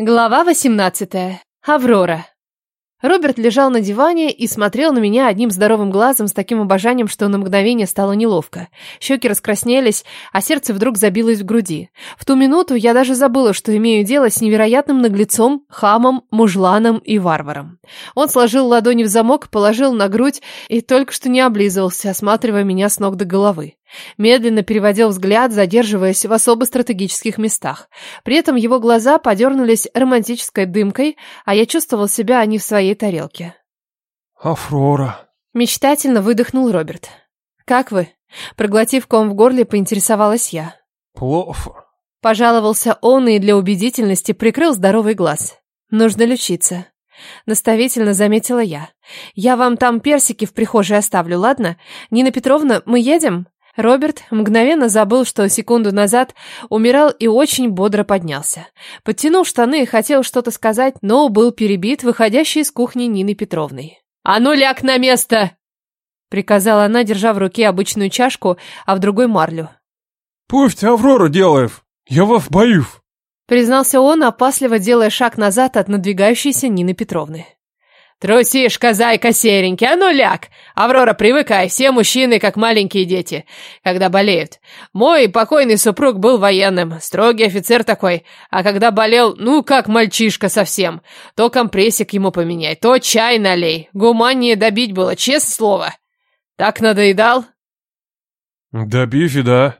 Глава 18. Аврора. Роберт лежал на диване и смотрел на меня одним здоровым глазом с таким обожанием, что на мгновение стало неловко. Щеки раскраснелись, а сердце вдруг забилось в груди. В ту минуту я даже забыла, что имею дело с невероятным наглецом, хамом, мужланом и варваром. Он сложил ладони в замок, положил на грудь и только что не облизывался, осматривая меня с ног до головы. Медленно переводил взгляд, задерживаясь в особо стратегических местах. При этом его глаза подернулись романтической дымкой, а я чувствовал себя не в своей тарелке. «Афрора!» Мечтательно выдохнул Роберт. «Как вы?» Проглотив ком в горле, поинтересовалась я. «Плохо». Пожаловался он и для убедительности прикрыл здоровый глаз. «Нужно лечиться». Наставительно заметила я. «Я вам там персики в прихожей оставлю, ладно? Нина Петровна, мы едем?» Роберт мгновенно забыл, что секунду назад умирал и очень бодро поднялся. Подтянул штаны и хотел что-то сказать, но был перебит выходящей из кухни Нины Петровной. «А ну ляг на место!» Приказала она, держа в руке обычную чашку, а в другой марлю. «Пусть Аврора делает, я вас боюсь!» Признался он, опасливо делая шаг назад от надвигающейся Нины Петровны. «Трусишка, зайка серенький, а ну ляг! Аврора, привыкай, все мужчины как маленькие дети, когда болеют. Мой покойный супруг был военным, строгий офицер такой, а когда болел, ну как мальчишка совсем. То компрессик ему поменяй, то чай налей. Гуманнее добить было, честное слово. Так надоедал?» «Добив и да».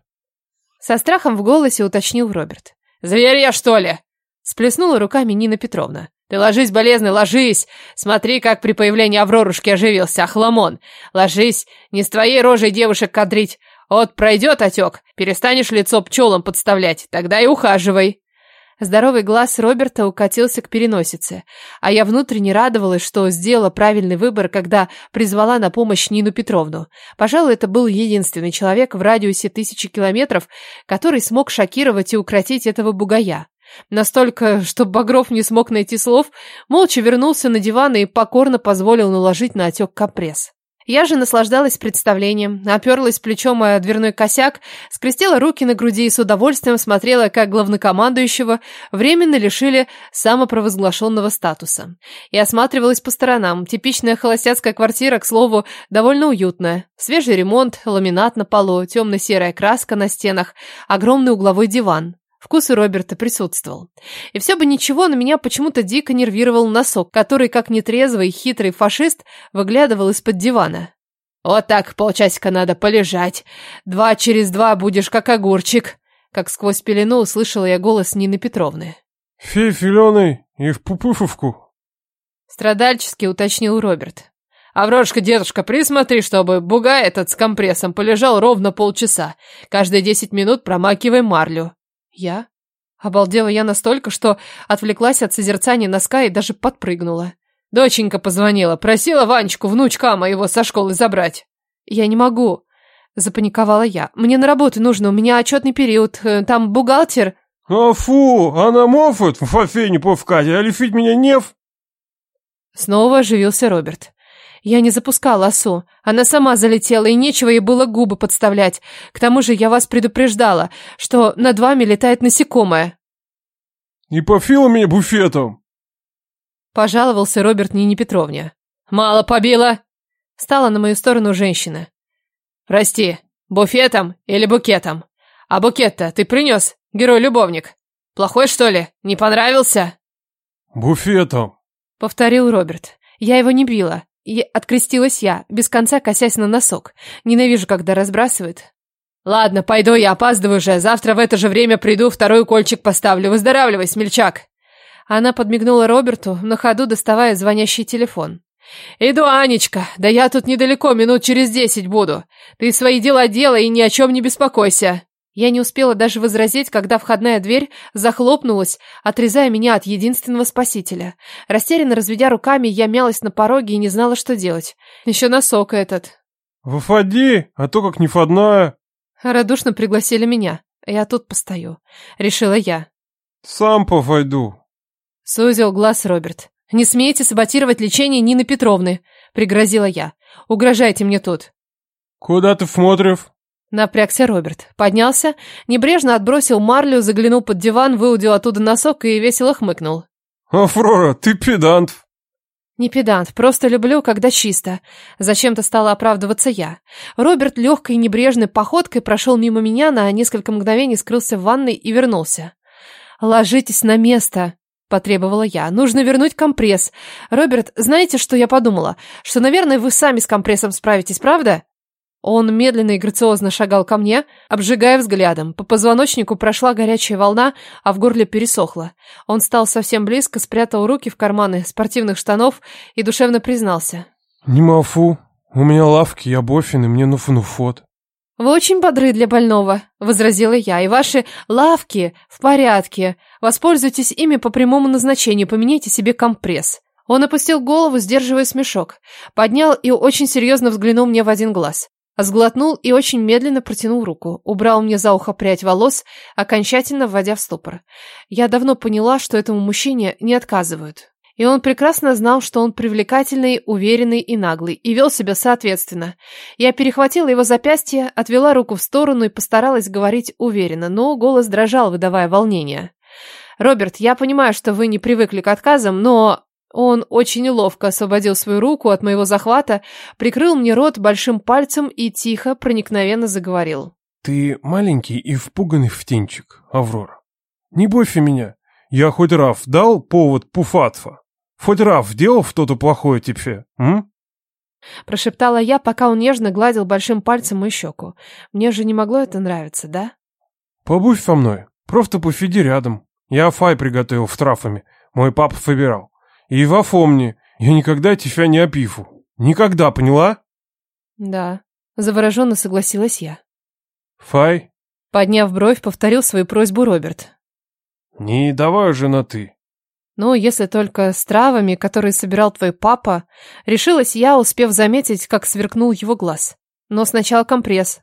Со страхом в голосе уточнил Роберт. «Зверь я, что ли?» Сплеснула руками Нина Петровна. Ты ложись, болезный, ложись. Смотри, как при появлении Аврорушки оживился, охламон. Ложись, не с твоей рожей девушек кадрить. Вот пройдет отек, перестанешь лицо пчелам подставлять, тогда и ухаживай. Здоровый глаз Роберта укатился к переносице, а я внутренне радовалась, что сделала правильный выбор, когда призвала на помощь Нину Петровну. Пожалуй, это был единственный человек в радиусе тысячи километров, который смог шокировать и укротить этого бугая. Настолько, что Багров не смог найти слов, молча вернулся на диван и покорно позволил наложить на отек компресс. Я же наслаждалась представлением, оперлась плечом о дверной косяк, скрестила руки на груди и с удовольствием смотрела, как главнокомандующего временно лишили самопровозглашенного статуса. И осматривалась по сторонам. Типичная холостяцкая квартира, к слову, довольно уютная. Свежий ремонт, ламинат на полу, темно-серая краска на стенах, огромный угловой диван. Вкус у Роберта присутствовал. И все бы ничего, но меня почему-то дико нервировал носок, который, как нетрезвый, хитрый фашист, выглядывал из-под дивана. «Вот так полчасика надо полежать. Два через два будешь как огурчик», как сквозь пелену услышала я голос Нины Петровны. «Фей филеный и в пупуфовку», страдальчески уточнил Роберт. «Аврошка, дедушка, присмотри, чтобы бугай этот с компрессом полежал ровно полчаса. Каждые десять минут промакивай марлю». Я? Обалдела я настолько, что отвлеклась от созерцания носка и даже подпрыгнула. Доченька позвонила, просила Ванечку, внучка моего, со школы забрать. Я не могу, запаниковала я. Мне на работу нужно, у меня отчетный период, э, там бухгалтер. А фу, она мофет, фафей не повкать, а лифить меня нев. Снова оживился Роберт. Я не запускала осу. Она сама залетела, и нечего ей было губы подставлять. К тому же я вас предупреждала, что над вами летает насекомое. Не пофила меня буфетом. Пожаловался Роберт Нине Петровне. Мало побила. Стала на мою сторону женщина. Прости, буфетом или букетом? А букет-то ты принес, герой-любовник? Плохой, что ли? Не понравился? Буфетом. Повторил Роберт. Я его не била. И открестилась я, без конца косясь на носок. Ненавижу, когда разбрасывают. Ладно, пойду, я опаздываю уже. Завтра в это же время приду, второй кольчик поставлю. Выздоравливай, смельчак. Она подмигнула Роберту, на ходу доставая звонящий телефон. «Иду, Анечка. Да я тут недалеко, минут через десять буду. Ты свои дела делай и ни о чем не беспокойся». Я не успела даже возразить, когда входная дверь захлопнулась, отрезая меня от единственного спасителя. Растерянно разведя руками, я мялась на пороге и не знала, что делать. Еще носок этот. «Выходи, а то как не входная». Радушно пригласили меня. Я тут постою. Решила я. «Сам повойду». Сузил глаз Роберт. «Не смейте саботировать лечение Нины Петровны», — пригрозила я. «Угрожайте мне тут». «Куда ты смотришь?» Напрягся Роберт. Поднялся, небрежно отбросил марлю, заглянул под диван, выудил оттуда носок и весело хмыкнул. Афрора, ты педант. Не педант, просто люблю, когда чисто. Зачем-то стала оправдываться я. Роберт легкой и небрежной походкой прошел мимо меня, на несколько мгновений скрылся в ванной и вернулся. «Ложитесь на место», — потребовала я. «Нужно вернуть компресс. Роберт, знаете, что я подумала? Что, наверное, вы сами с компрессом справитесь, правда?» Он медленно и грациозно шагал ко мне, обжигая взглядом. По позвоночнику прошла горячая волна, а в горле пересохло. Он стал совсем близко, спрятал руки в карманы спортивных штанов и душевно признался. «Не мафу. У меня лавки, я бофин, и мне нуфу-нуфот». «Вы очень бодры для больного», — возразила я, «и ваши лавки в порядке. Воспользуйтесь ими по прямому назначению, поменяйте себе компресс». Он опустил голову, сдерживая смешок. Поднял и очень серьезно взглянул мне в один глаз. Сглотнул и очень медленно протянул руку. Убрал мне за ухо прядь волос, окончательно вводя в ступор. Я давно поняла, что этому мужчине не отказывают. И он прекрасно знал, что он привлекательный, уверенный и наглый, и вел себя соответственно. Я перехватила его запястье, отвела руку в сторону и постаралась говорить уверенно, но голос дрожал, выдавая волнение. «Роберт, я понимаю, что вы не привыкли к отказам, но он очень ловко освободил свою руку от моего захвата, прикрыл мне рот большим пальцем и тихо, проникновенно заговорил. «Ты маленький и впуганный втенчик, Аврора. Не бойся меня. Я хоть Раф дал повод пуфатфа? Хоть Раф делал что-то плохое тебе, м?» Прошептала я, пока он нежно гладил большим пальцем мою щеку. Мне же не могло это нравиться, да? «Побудь со мной. Просто посиди рядом. Я фай приготовил в трафами. Мой папа выбирал. И вафомни, я никогда тебя не опифу. Никогда, поняла? Да, завороженно согласилась я. Фай? Подняв бровь, повторил свою просьбу Роберт. Не давай уже на «ты». Ну, если только с травами, которые собирал твой папа, решилась я, успев заметить, как сверкнул его глаз. Но сначала компресс.